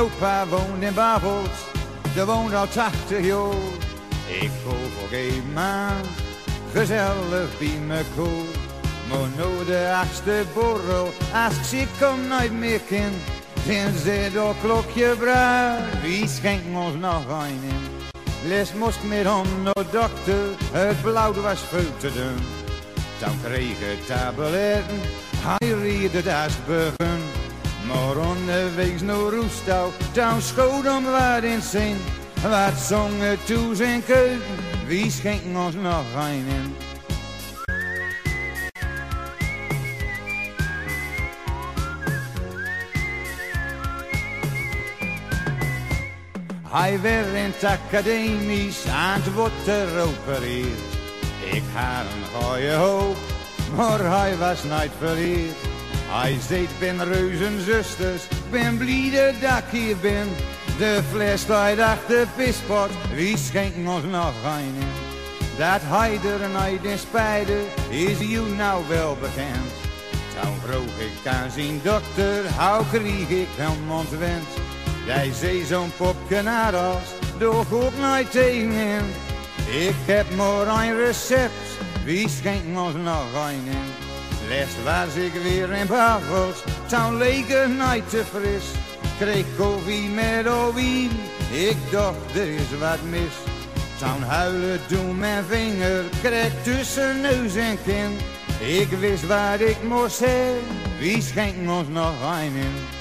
opa woont in Babels, de woont al 80 jaar. Ik voor een maand, gezellig bij me koel. Maar nou de achtste borrel, als ik kom nooit meer kind. Dan zit dat klokje bruin, wie schenkt ons nog een in? Les moest meer om naar dokter, het blauw was veel te doen. Dan kreeg ik tabletten, hij ried het asburgen. Maar onderwegs naar Roestouw, schoot hem wat in zin. Wat zongen toe zijn keuken, wie schenkt ons nog een in? Hij werd in het academisch aan het water opereerd. Ik had een goeie hoop, maar hij was nooit verleerd. Hij zei, ben reuzen zusters, ben blij dat ik hier ben. De fles staat achter de vispot, wie schenkt ons nog een in? Dat hij er nooit in spijde, is u nou wel bekend. Toen vroeg ik aan zijn dokter, hoe kreeg ik hem ontwend? Jij zei zo'n popje nadas, door ook nooit tegen. Ik heb maar een recept, wie schenkt ons nog een in? Les was ik weer in Bavels, toen leek het nooit te fris. Kreeg koffie met alwien, ik dacht er is wat mis. Toen huilen toen mijn vinger, kreeg tussen neus en kin. Ik wist wat ik moest zeggen, wie schenkt ons nog een in?